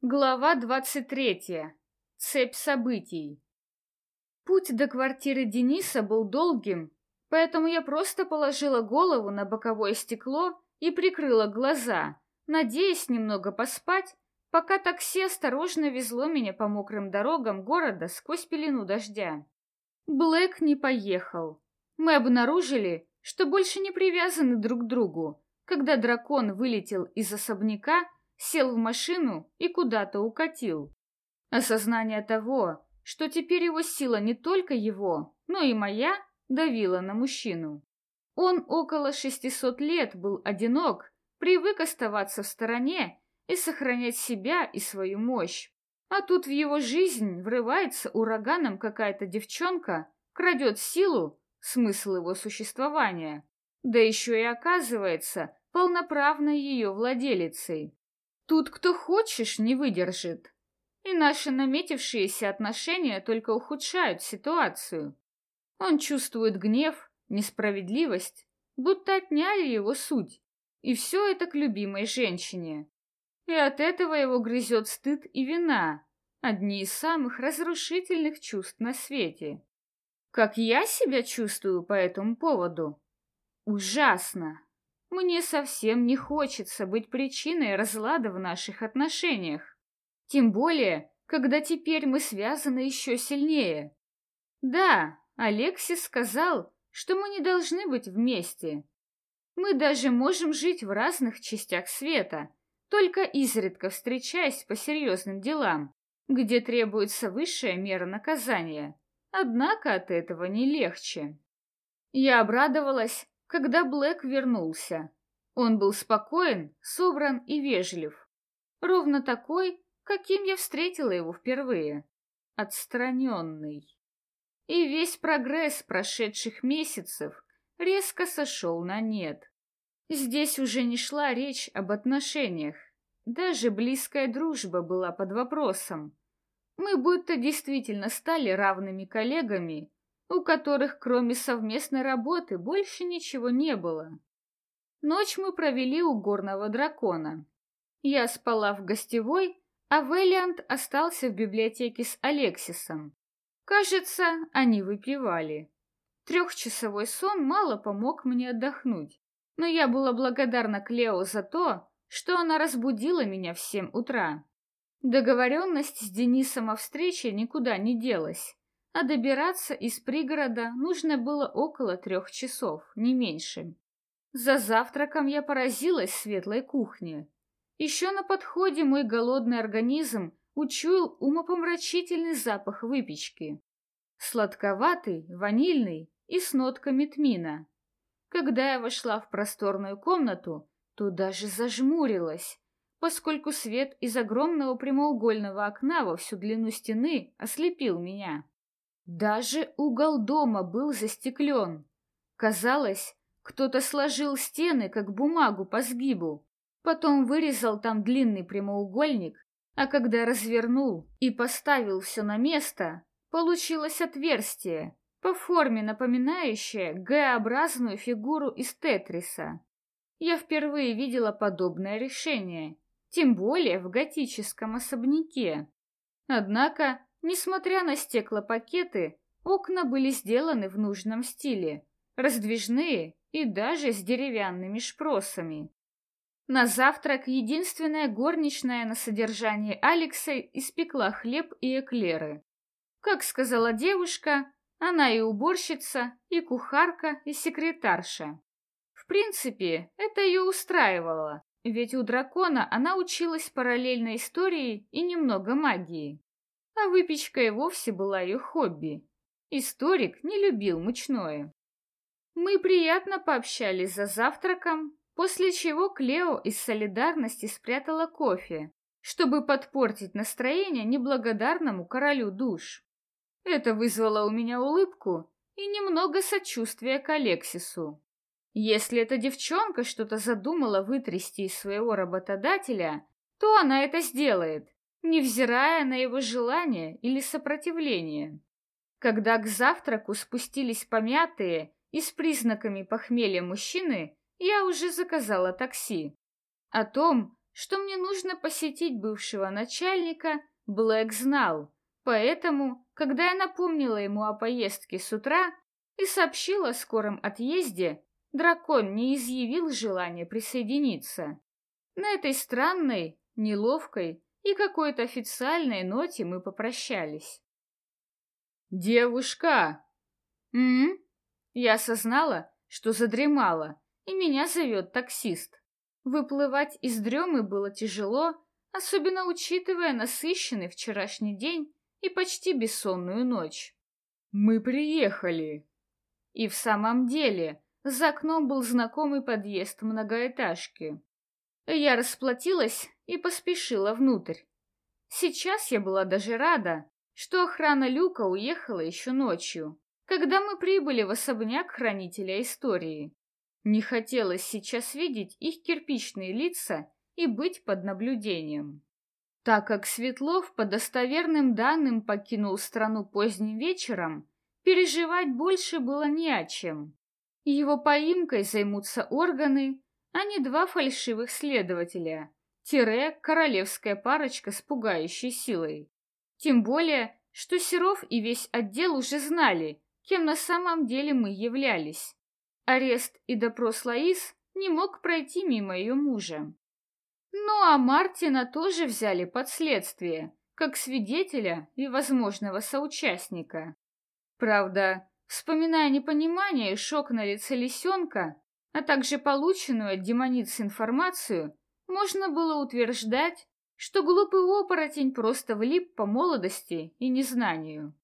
Глава 23. Цепь событий. Путь до квартиры Дениса был долгим, поэтому я просто положила голову на боковое стекло и прикрыла глаза, надеясь немного поспать, пока такси осторожно везло меня по мокрым дорогам города сквозь пелену дождя. Блэк не поехал. Мы обнаружили, что больше не привязаны друг к другу, когда дракон вылетел из особняка сел в машину и куда-то укатил. Осознание того, что теперь его сила не только его, но и моя, давило на мужчину. Он около 600 лет был одинок, привык оставаться в стороне и сохранять себя и свою мощь. А тут в его жизнь врывается ураганом какая-то девчонка, крадет силу, смысл его существования, да еще и оказывается полноправной ее владелицей. Тут кто хочешь не выдержит. И наши наметившиеся отношения только ухудшают ситуацию. Он чувствует гнев, несправедливость, будто отняли его суть. И все это к любимой женщине. И от этого его грызет стыд и вина, одни из самых разрушительных чувств на свете. Как я себя чувствую по этому поводу? Ужасно. Мне совсем не хочется быть причиной разлада в наших отношениях. Тем более, когда теперь мы связаны еще сильнее. Да, Алексис сказал, что мы не должны быть вместе. Мы даже можем жить в разных частях света, только изредка встречаясь по серьезным делам, где требуется высшая мера наказания. Однако от этого не легче. Я обрадовалась, когда Блэк вернулся. Он был спокоен, собран и вежлив. Ровно такой, каким я встретила его впервые. Отстраненный. И весь прогресс прошедших месяцев резко сошел на нет. Здесь уже не шла речь об отношениях. Даже близкая дружба была под вопросом. Мы будто действительно стали равными коллегами, у которых кроме совместной работы больше ничего не было. Ночь мы провели у горного дракона. Я спала в гостевой, а Велиант остался в библиотеке с Алексисом. Кажется, они выпивали. Трехчасовой сон мало помог мне отдохнуть, но я была благодарна Клео за то, что она разбудила меня в семь утра. Договоренность с Денисом о встрече никуда не делась а добираться из пригорода нужно было около трех часов, не меньше. За завтраком я поразилась светлой кухне. Еще на подходе мой голодный организм учуял умопомрачительный запах выпечки. Сладковатый, ванильный и с нотками тмина. Когда я вошла в просторную комнату, то даже зажмурилась, поскольку свет из огромного прямоугольного окна во всю длину стены ослепил меня. Даже угол дома был застеклен. Казалось, кто-то сложил стены, как бумагу по сгибу, потом вырезал там длинный прямоугольник, а когда развернул и поставил все на место, получилось отверстие, по форме напоминающее Г-образную фигуру из Тетриса. Я впервые видела подобное решение, тем более в готическом особняке. Однако Несмотря на стеклопакеты, окна были сделаны в нужном стиле, раздвижные и даже с деревянными шпросами. На завтрак единственная горничная на содержании Алекса испекла хлеб и эклеры. Как сказала девушка, она и уборщица, и кухарка, и секретарша. В принципе, это ее устраивало, ведь у дракона она училась параллельно истории и немного магии а выпечка и вовсе была ее хобби. Историк не любил мучное. Мы приятно пообщались за завтраком, после чего Клео из солидарности спрятала кофе, чтобы подпортить настроение неблагодарному королю душ. Это вызвало у меня улыбку и немного сочувствия к Алексису. Если эта девчонка что-то задумала вытрясти из своего работодателя, то она это сделает, невзирая на его желание или сопротивление. Когда к завтраку спустились помятые и с признаками похмелья мужчины, я уже заказала такси. О том, что мне нужно посетить бывшего начальника, Блэк знал, поэтому, когда я напомнила ему о поездке с утра и сообщила о скором отъезде, дракон не изъявил желания присоединиться. На этой странной, неловкой и какой-то официальной ноте мы попрощались. «Девушка!» «М-м?» Я осознала, что задремала, и меня зовет таксист. Выплывать из дремы было тяжело, особенно учитывая насыщенный вчерашний день и почти бессонную ночь. «Мы приехали!» И в самом деле, за окном был знакомый подъезд многоэтажки. Я расплатилась и поспешила внутрь. Сейчас я была даже рада, что охрана люка уехала еще ночью, когда мы прибыли в особняк хранителя истории. Не хотелось сейчас видеть их кирпичные лица и быть под наблюдением. Так как Светлов по достоверным данным покинул страну поздним вечером, переживать больше было не о чем. Его поимкой займутся органы, а не два фальшивых следователя, тире королевская парочка с пугающей силой. Тем более, что Серов и весь отдел уже знали, кем на самом деле мы являлись. Арест и допрос Лаис не мог пройти мимо ее мужа. Ну а Мартина тоже взяли под следствие, как свидетеля и возможного соучастника. Правда, вспоминая непонимание и шок на лице лисенка, а также полученную от демониц информацию, можно было утверждать, что глупый оборотень просто влип по молодости и незнанию.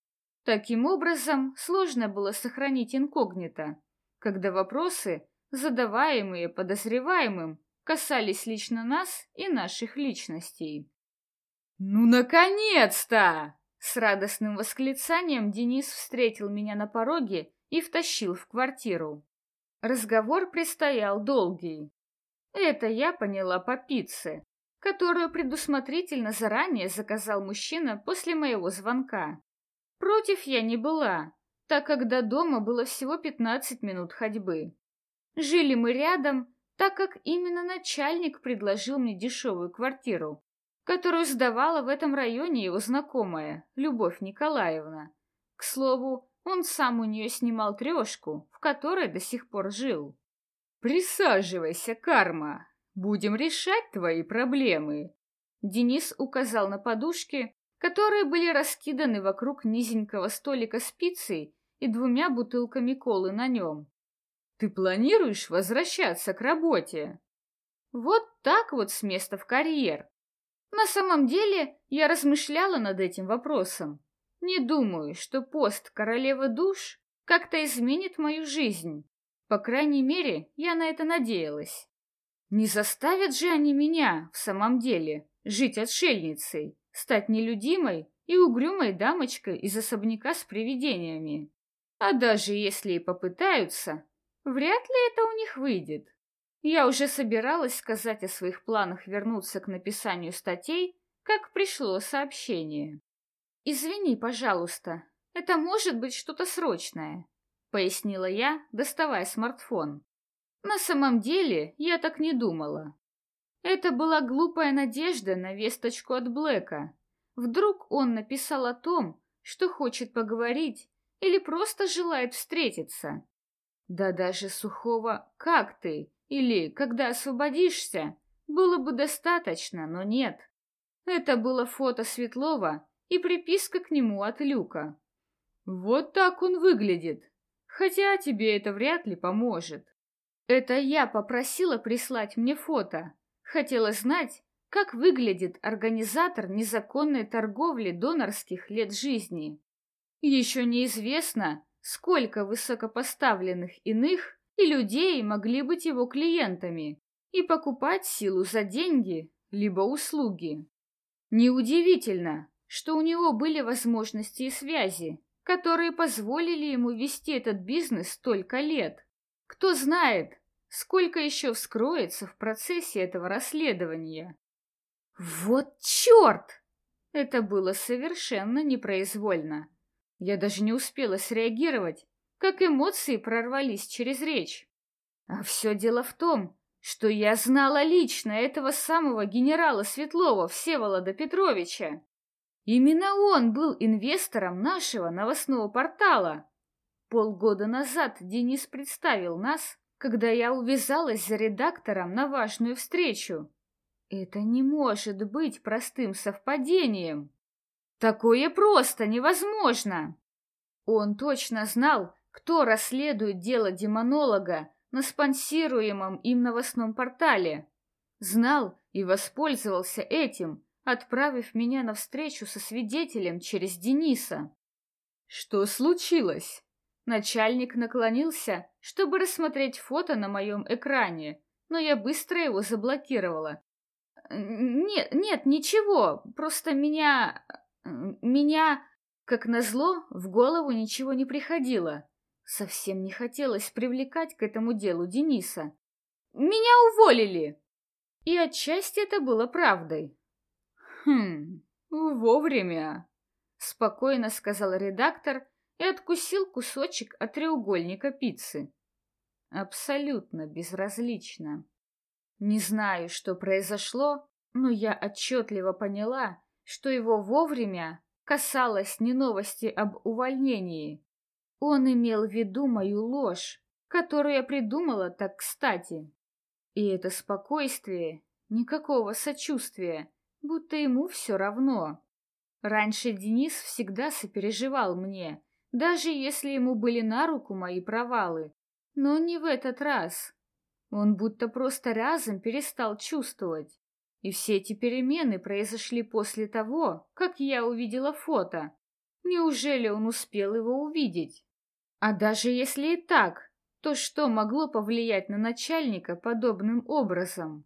Таким образом, сложно было сохранить инкогнито, когда вопросы, задаваемые подозреваемым, касались лично нас и наших личностей. «Ну, наконец-то!» С радостным восклицанием Денис встретил меня на пороге и втащил в квартиру. Разговор предстоял долгий. Это я поняла по пицце, которую предусмотрительно заранее заказал мужчина после моего звонка. Против я не была, так как до дома было всего 15 минут ходьбы. Жили мы рядом, так как именно начальник предложил мне дешевую квартиру, которую сдавала в этом районе его знакомая, Любовь Николаевна. К слову, он сам у нее снимал трешку, в которой до сих пор жил. «Присаживайся, Карма, будем решать твои проблемы». Денис указал на подушки, которые были раскиданы вокруг низенького столика с пиццей и двумя бутылками колы на нем. «Ты планируешь возвращаться к работе?» Вот так вот с места в карьер. На самом деле я размышляла над этим вопросом. Не думаю, что пост королевы душ как-то изменит мою жизнь. По крайней мере, я на это надеялась. Не заставят же они меня, в самом деле, жить отшельницей, стать нелюдимой и угрюмой дамочкой из особняка с привидениями. А даже если и попытаются, вряд ли это у них выйдет. Я уже собиралась сказать о своих планах вернуться к написанию статей, как пришло сообщение. «Извини, пожалуйста, это может быть что-то срочное», — пояснила я, доставая смартфон. На самом деле я так не думала. Это была глупая надежда на весточку от Блэка. Вдруг он написал о том, что хочет поговорить или просто желает встретиться. Да даже сухого «как ты» или «когда освободишься» было бы достаточно, но нет. Это было фото Светлова и приписка к нему от Люка. Вот так он выглядит, хотя тебе это вряд ли поможет. Это я попросила прислать мне фото. Хотела знать, как выглядит организатор незаконной торговли донорских лет жизни. Еще неизвестно, сколько высокопоставленных иных и людей могли быть его клиентами и покупать силу за деньги либо услуги. Неудивительно, что у него были возможности и связи, которые позволили ему вести этот бизнес столько лет. Кто знает, сколько еще вскроется в процессе этого расследования. Вот черт! Это было совершенно непроизвольно. Я даже не успела среагировать, как эмоции прорвались через речь. А все дело в том, что я знала лично этого самого генерала Светлова Всеволода Петровича. Именно он был инвестором нашего новостного портала. Полгода назад Денис представил нас, когда я увязалась за редактором на важную встречу. Это не может быть простым совпадением. Такое просто невозможно. Он точно знал, кто расследует дело демонолога на спонсируемом им новостном портале. Знал и воспользовался этим, отправив меня на встречу со свидетелем через Дениса. Что случилось? Начальник наклонился, чтобы рассмотреть фото на моем экране, но я быстро его заблокировала. Нет, нет, ничего, просто меня... меня... Как назло, в голову ничего не приходило. Совсем не хотелось привлекать к этому делу Дениса. Меня уволили! И отчасти это было правдой. «Хм, вовремя», — спокойно сказал редактор и откусил кусочек от треугольника пиццы. Абсолютно безразлично. Не знаю, что произошло, но я отчетливо поняла, что его вовремя касалось не новости об увольнении. Он имел в виду мою ложь, которую я придумала так кстати. И это спокойствие, никакого сочувствия, будто ему все равно. Раньше Денис всегда сопереживал мне, даже если ему были на руку мои провалы. Но не в этот раз. Он будто просто разом перестал чувствовать. И все эти перемены произошли после того, как я увидела фото. Неужели он успел его увидеть? А даже если и так, то что могло повлиять на начальника подобным образом?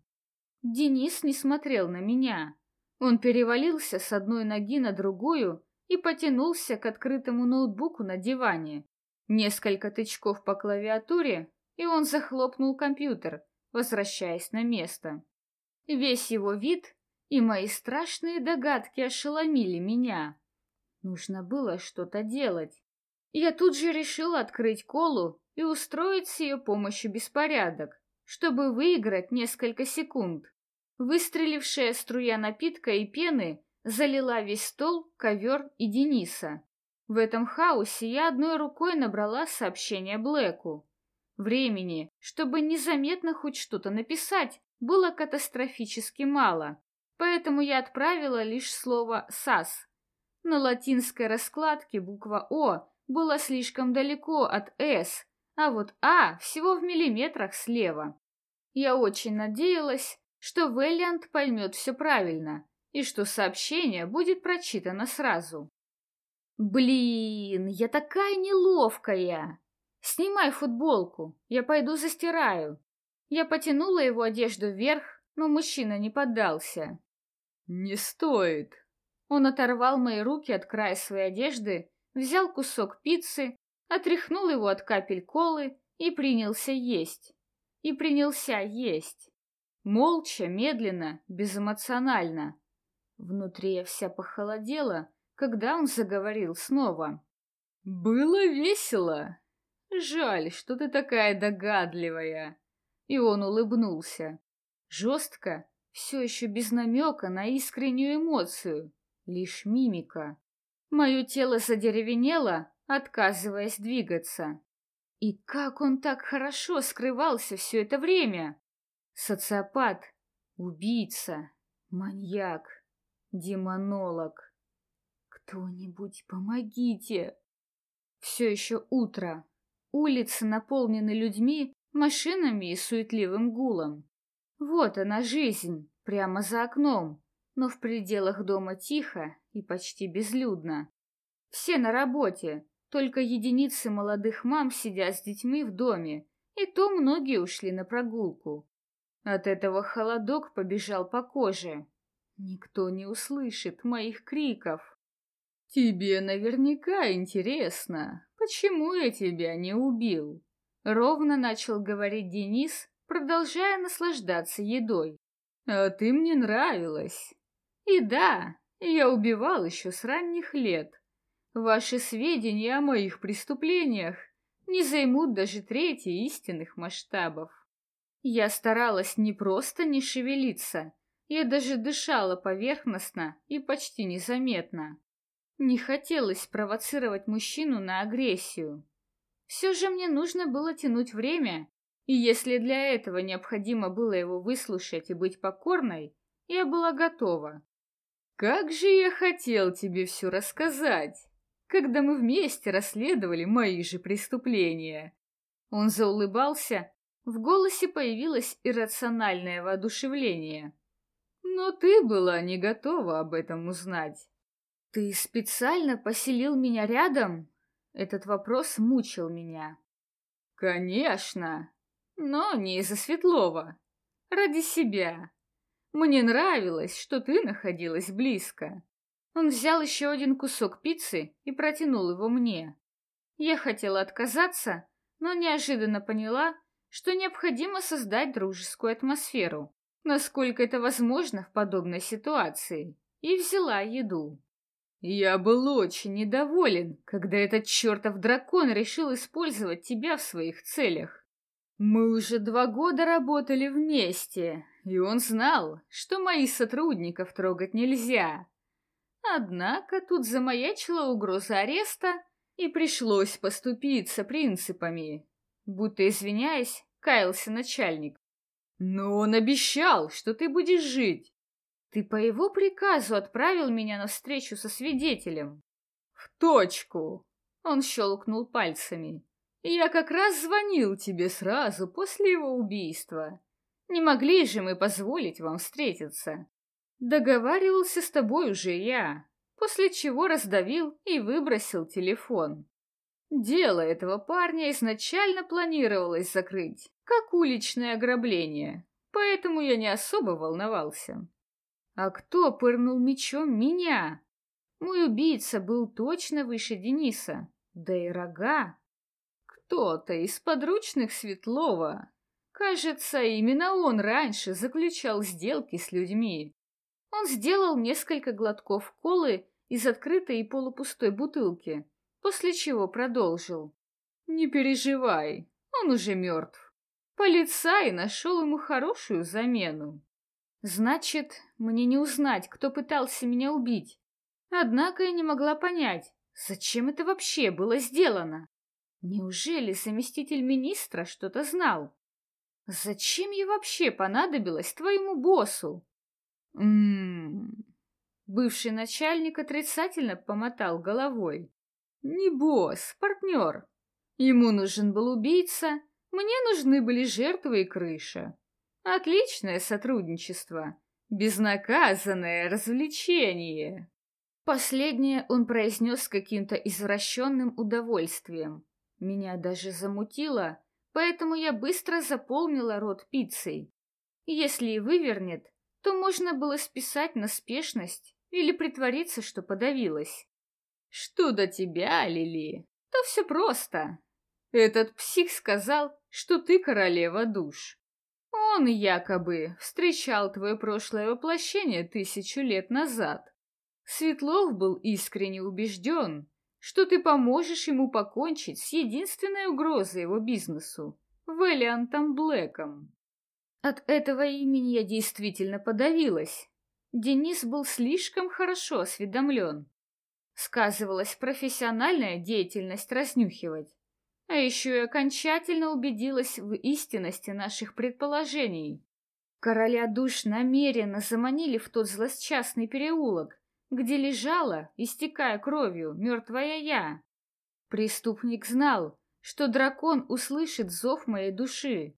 Денис не смотрел на меня. Он перевалился с одной ноги на другую и потянулся к открытому ноутбуку на диване. Несколько тычков по клавиатуре, и он захлопнул компьютер, возвращаясь на место. Весь его вид и мои страшные догадки ошеломили меня. Нужно было что-то делать. Я тут же решила открыть колу и устроить с ее помощью беспорядок, чтобы выиграть несколько секунд. Выстрелившая струя напитка и пены залила весь стол, ковер и Дениса. В этом хаосе я одной рукой набрала сообщение Блэку. Времени, чтобы незаметно хоть что-то написать, было катастрофически мало, поэтому я отправила лишь слово «сас». На латинской раскладке буква «О» была слишком далеко от «С», а вот «А» всего в миллиметрах слева. Я очень надеялась, что Вэллиант поймет все правильно и что сообщение будет прочитано сразу. Блин, я такая неловкая. Снимай футболку, я пойду застираю. Я потянула его одежду вверх, но мужчина не поддался. Не стоит. Он оторвал мои руки от края своей одежды, взял кусок пиццы, отряхнул его от капель колы и принялся есть. И принялся есть. Молча, медленно, безэмоционально. Внутри я вся похолодела, когда он заговорил снова. «Было весело. Жаль, что ты такая догадливая». И он улыбнулся. Жестко, все еще без намека на искреннюю эмоцию, лишь мимика. Мое тело задеревенело, отказываясь двигаться. И как он так хорошо скрывался все это время? Социопат, убийца, маньяк, демонолог. Кто-нибудь помогите! Все еще утро. Улицы наполнены людьми, машинами и суетливым гулом. Вот она жизнь, прямо за окном, но в пределах дома тихо и почти безлюдно. Все на работе, только единицы молодых мам сидят с детьми в доме, и то многие ушли на прогулку. От этого холодок побежал по коже. Никто не услышит моих криков. Тебе наверняка интересно, почему я тебя не убил? Ровно начал говорить Денис, продолжая наслаждаться едой. А ты мне нравилась. И да, я убивал еще с ранних лет. Ваши сведения о моих преступлениях не займут даже трети истинных масштабов. Я старалась не просто не шевелиться, я даже дышала поверхностно и почти незаметно. Не хотелось провоцировать мужчину на агрессию. Все же мне нужно было тянуть время, и если для этого необходимо было его выслушать и быть покорной, я была готова. «Как же я хотел тебе все рассказать, когда мы вместе расследовали мои же преступления!» Он заулыбался, в голосе появилось иррациональное воодушевление. «Но ты была не готова об этом узнать». «Ты специально поселил меня рядом?» Этот вопрос мучил меня. «Конечно, но не из-за Светлова. Ради себя. Мне нравилось, что ты находилась близко». Он взял еще один кусок пиццы и протянул его мне. Я хотела отказаться, но неожиданно поняла, что необходимо создать дружескую атмосферу, насколько это возможно в подобной ситуации, и взяла еду. Я был очень недоволен, когда этот чертов дракон решил использовать тебя в своих целях. Мы уже два года работали вместе, и он знал, что моих сотрудников трогать нельзя. Однако тут замаячила угроза ареста, и пришлось поступиться принципами. Будто извиняясь, каялся начальник. Но он обещал, что ты будешь жить. Ты по его приказу отправил меня на встречу со свидетелем. В точку. Он щелкнул пальцами. Я как раз звонил тебе сразу после его убийства. Не могли же мы позволить вам встретиться. Договаривался с тобой уже я, после чего раздавил и выбросил телефон. Дело этого парня изначально планировалось закрыть, как уличное ограбление, поэтому я не особо волновался. А кто пырнул мечом меня? Мой убийца был точно выше Дениса, да и рога. Кто-то из подручных Светлова. Кажется, именно он раньше заключал сделки с людьми. Он сделал несколько глотков колы из открытой и полупустой бутылки, после чего продолжил. «Не переживай, он уже мертв. Полицай нашел ему хорошую замену. Значит, мне не узнать, кто пытался меня убить. Однако я не могла понять, зачем это вообще было сделано. Неужели заместитель министра что-то знал? Зачем я вообще понадобилась твоему боссу? Ммм... Бывший начальник отрицательно помотал головой. Не босс, партнер. Ему нужен был убийца, мне нужны были жертвы и крыша. Отличное сотрудничество. Безнаказанное развлечение. Последнее он произнес с каким-то извращенным удовольствием. Меня даже замутило, поэтому я быстро заполнила рот пиццей. Если и вывернет, то можно было списать на спешность или притвориться, что подавилась. Что до тебя, Лили, то все просто. Этот псих сказал, что ты королева душ. Он якобы встречал твое прошлое воплощение тысячу лет назад. Светлов был искренне убежден, что ты поможешь ему покончить с единственной угрозой его бизнесу — Вэллиантом Блэком. От этого имени я действительно подавилась. Денис был слишком хорошо осведомлен. Сказывалась профессиональная деятельность разнюхивать. А еще и окончательно убедилась в истинности наших предположений. Короля душ намеренно заманили в тот злосчастный переулок, где лежала, истекая кровью, мертвая я. Преступник знал, что дракон услышит зов моей души.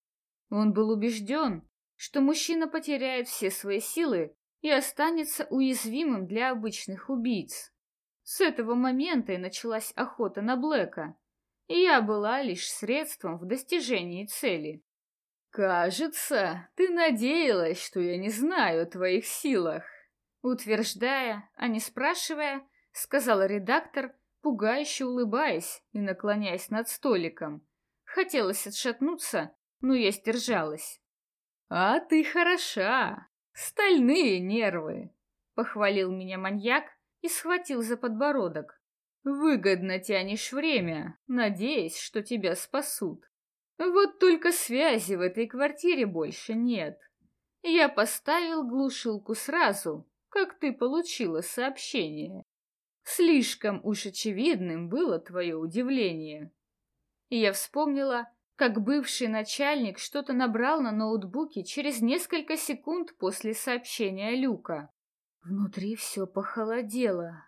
Он был убежден, что мужчина потеряет все свои силы и останется уязвимым для обычных убийц. С этого момента и началась охота на Блэка, и я была лишь средством в достижении цели. «Кажется, ты надеялась, что я не знаю о твоих силах», утверждая, а не спрашивая, сказал редактор, пугающе улыбаясь и наклоняясь над столиком. Хотелось отшатнуться, но я сдержалась. «А ты хороша! Стальные нервы!» — похвалил меня маньяк и схватил за подбородок. Выгодно тянешь время, надеясь, что тебя спасут. Вот только связи в этой квартире больше нет. Я поставил глушилку сразу, как ты получила сообщение. Слишком уж очевидным было твое удивление. И я вспомнила, как бывший начальник что-то набрал на ноутбуке через несколько секунд после сообщения Люка. Внутри все похолодело.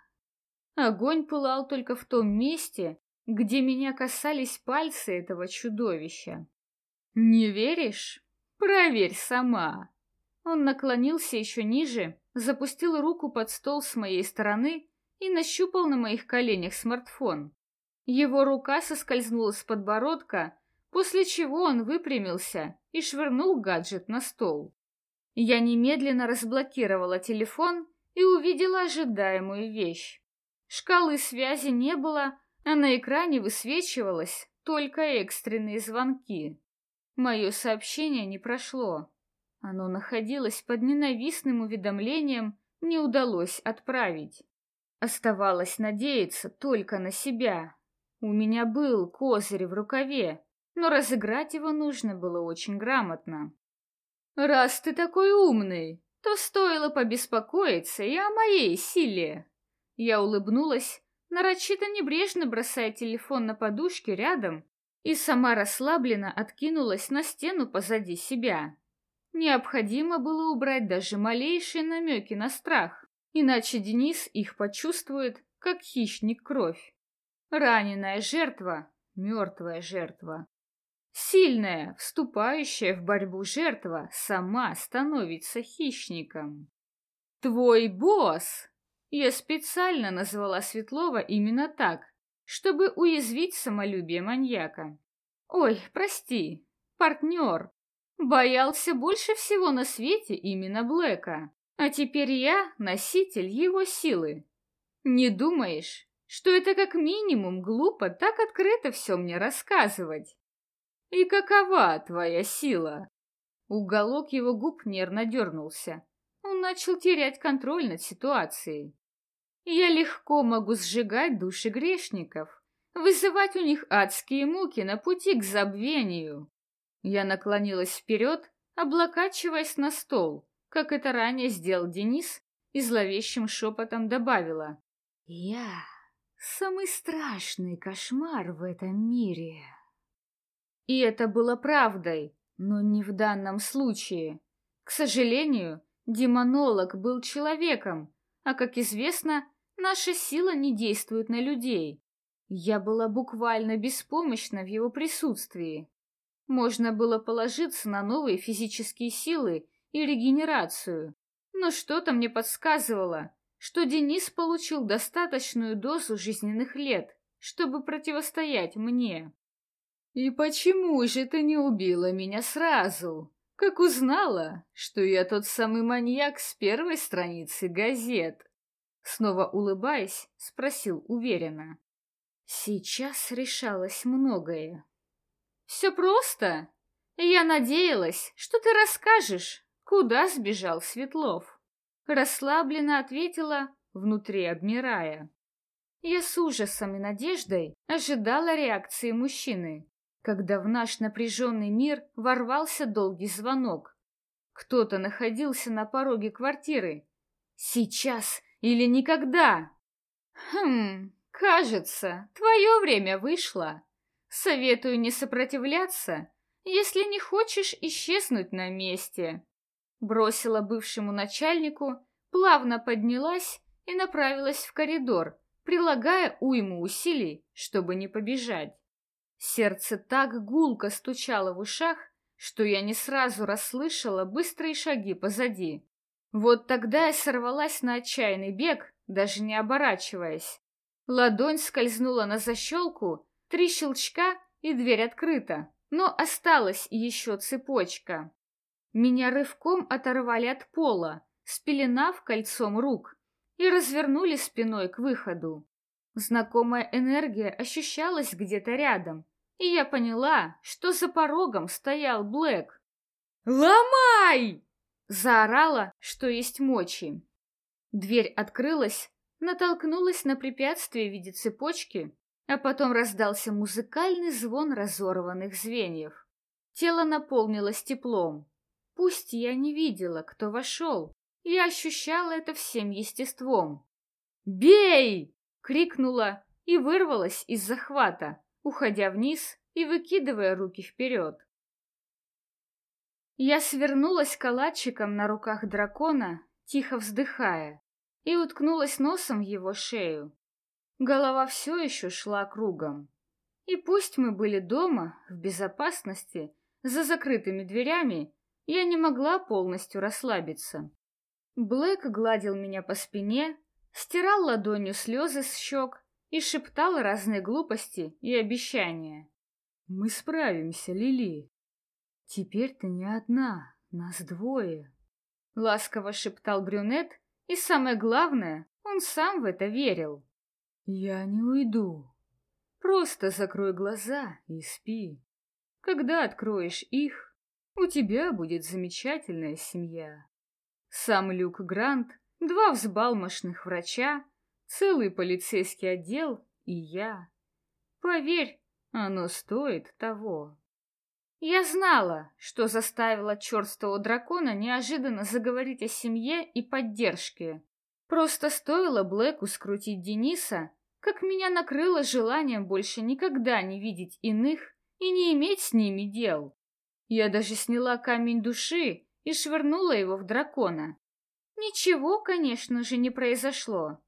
Огонь пылал только в том месте, где меня касались пальцы этого чудовища. «Не веришь? Проверь сама!» Он наклонился еще ниже, запустил руку под стол с моей стороны и нащупал на моих коленях смартфон. Его рука соскользнула с подбородка, после чего он выпрямился и швырнул гаджет на стол. Я немедленно разблокировала телефон и увидела ожидаемую вещь. Шкалы связи не было, а на экране высвечивалось только экстренные звонки. Мое сообщение не прошло. Оно находилось под ненавистным уведомлением, не удалось отправить. Оставалось надеяться только на себя. У меня был козырь в рукаве, но разыграть его нужно было очень грамотно. «Раз ты такой умный, то стоило побеспокоиться и о моей силе». Я улыбнулась, нарочито небрежно бросая телефон на подушке рядом и сама расслабленно откинулась на стену позади себя. Необходимо было убрать даже малейшие намеки на страх, иначе Денис их почувствует, как хищник кровь. Раненая жертва — мертвая жертва. Сильная, вступающая в борьбу жертва сама становится хищником. «Твой босс!» Я специально назвала Светлова именно так, чтобы уязвить самолюбие маньяка. Ой, прости, партнер. Боялся больше всего на свете именно Блэка, а теперь я носитель его силы. Не думаешь, что это как минимум глупо так открыто все мне рассказывать? И какова твоя сила? Уголок его губ нервно дернулся. Он начал терять контроль над ситуацией. Я легко могу сжигать души грешников, вызывать у них адские муки на пути к забвению. Я наклонилась вперед, облокачиваясь на стол, как это ранее сделал Денис, и зловещим шепотом добавила. «Я самый страшный кошмар в этом мире». И это было правдой, но не в данном случае. К сожалению, демонолог был человеком, а, как известно, Наша сила не действует на людей. Я была буквально беспомощна в его присутствии. Можно было положиться на новые физические силы и регенерацию, но что-то мне подсказывало, что Денис получил достаточную дозу жизненных лет, чтобы противостоять мне. «И почему же ты не убила меня сразу, как узнала, что я тот самый маньяк с первой страницы газет?» Снова улыбаясь, спросил уверенно. Сейчас решалось многое. Все просто. Я надеялась, что ты расскажешь, куда сбежал Светлов. Расслабленно ответила, внутри обмирая. Я с ужасом и надеждой ожидала реакции мужчины, когда в наш напряженный мир ворвался долгий звонок. Кто-то находился на пороге квартиры. Сейчас или никогда? Хм, кажется, твое время вышло. Советую не сопротивляться, если не хочешь исчезнуть на месте. Бросила бывшему начальнику, плавно поднялась и направилась в коридор, прилагая уйму усилий, чтобы не побежать. Сердце так гулко стучало в ушах, что я не сразу расслышала быстрые шаги позади. Вот тогда я сорвалась на отчаянный бег, даже не оборачиваясь. Ладонь скользнула на защелку, три щелчка, и дверь открыта. Но осталась еще цепочка. Меня рывком оторвали от пола, спеленав кольцом рук, и развернули спиной к выходу. Знакомая энергия ощущалась где-то рядом, и я поняла, что за порогом стоял Блэк. «Ломай!» Заорала, что есть мочи. Дверь открылась, натолкнулась на препятствие в виде цепочки, а потом раздался музыкальный звон разорванных звеньев. Тело наполнилось теплом. Пусть я не видела, кто вошел, я ощущала это всем естеством. «Бей!» — крикнула и вырвалась из захвата, уходя вниз и выкидывая руки вперед. Я свернулась калачиком на руках дракона, тихо вздыхая, и уткнулась носом в его шею. Голова все еще шла кругом. И пусть мы были дома, в безопасности, за закрытыми дверями, я не могла полностью расслабиться. Блэк гладил меня по спине, стирал ладонью слезы с щек и шептал разные глупости и обещания. «Мы справимся, Лили. Теперь ты не одна, нас двое», — ласково шептал брюнет, и самое главное, он сам в это верил. «Я не уйду. Просто закрой глаза и спи. Когда откроешь их, у тебя будет замечательная семья. Сам Люк Грант, два взбалмошных врача, целый полицейский отдел и я. Поверь, оно стоит того. Я знала, что заставила черстого дракона неожиданно заговорить о семье и поддержке. Просто стоило Блэку скрутить Дениса, как меня накрыло желанием больше никогда не видеть иных и не иметь с ними дел. Я даже сняла камень души и швырнула его в дракона. Ничего, конечно же, не произошло.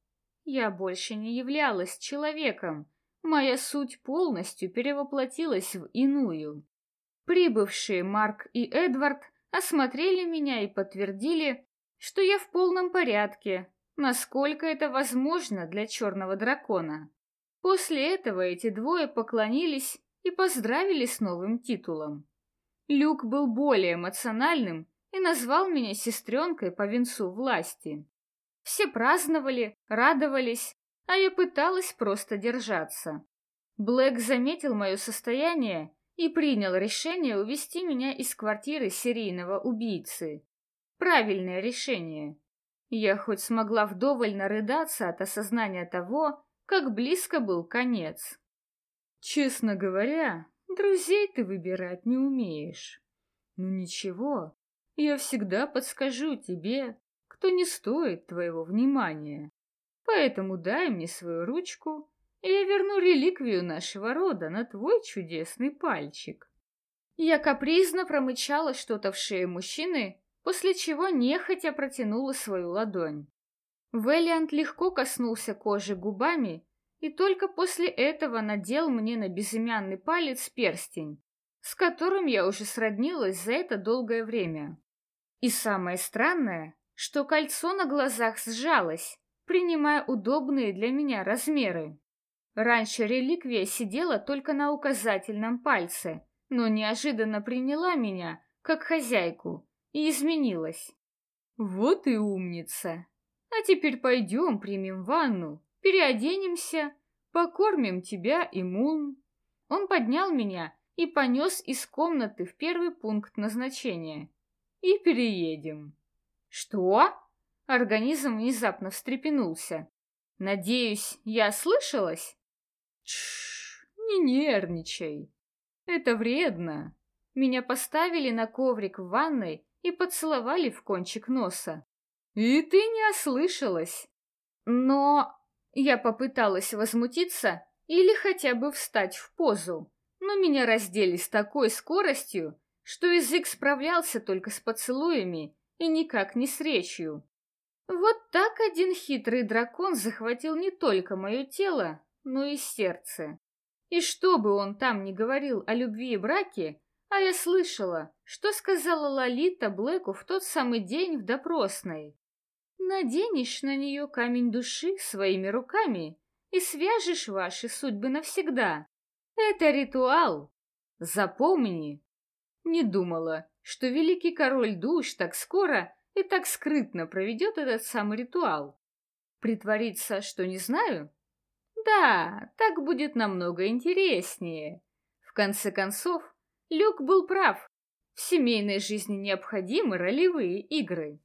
Я больше не являлась человеком. Моя суть полностью перевоплотилась в иную. Прибывшие Марк и Эдвард осмотрели меня и подтвердили, что я в полном порядке, насколько это возможно для черного дракона. После этого эти двое поклонились и поздравили с новым титулом. Люк был более эмоциональным и назвал меня сестренкой по венцу власти. Все праздновали, радовались, а я пыталась просто держаться. Блэк заметил мое состояние и принял решение увести меня из квартиры серийного убийцы. Правильное решение. Я хоть смогла вдоволь нарыдаться от осознания того, как близко был конец. Честно говоря, друзей ты выбирать не умеешь. Ну ничего, я всегда подскажу тебе, кто не стоит твоего внимания. Поэтому дай мне свою ручку, и я верну реликвию нашего рода на твой чудесный пальчик. Я капризно промычала что-то в шее мужчины, после чего нехотя протянула свою ладонь. Вэллиант легко коснулся кожи губами и только после этого надел мне на безымянный палец перстень, с которым я уже сроднилась за это долгое время. И самое странное, что кольцо на глазах сжалось, принимая удобные для меня размеры. Раньше реликвия сидела только на указательном пальце, но неожиданно приняла меня как хозяйку и изменилась. Вот и умница. А теперь пойдем примем ванну, переоденемся, покормим тебя и Мун. Он поднял меня и понес из комнаты в первый пункт назначения и переедем. Что? Организм внезапно встрепенулся. Надеюсь, я слышалась? Тш, не нервничай. Это вредно. Меня поставили на коврик в ванной и поцеловали в кончик носа. И ты не ослышалась. Но я попыталась возмутиться или хотя бы встать в позу, но меня раздели с такой скоростью, что язык справлялся только с поцелуями и никак не с речью. Вот так один хитрый дракон захватил не только мое тело, но и сердце. И что бы он там ни говорил о любви и браке, а я слышала, что сказала Лолита Блэку в тот самый день в допросной. Наденешь на нее камень души своими руками и свяжешь ваши судьбы навсегда. Это ритуал. Запомни. Не думала, что великий король душ так скоро и так скрытно проведет этот самый ритуал. Притвориться, что не знаю? Да, так будет намного интереснее. В конце концов, Люк был прав. В семейной жизни необходимы ролевые игры.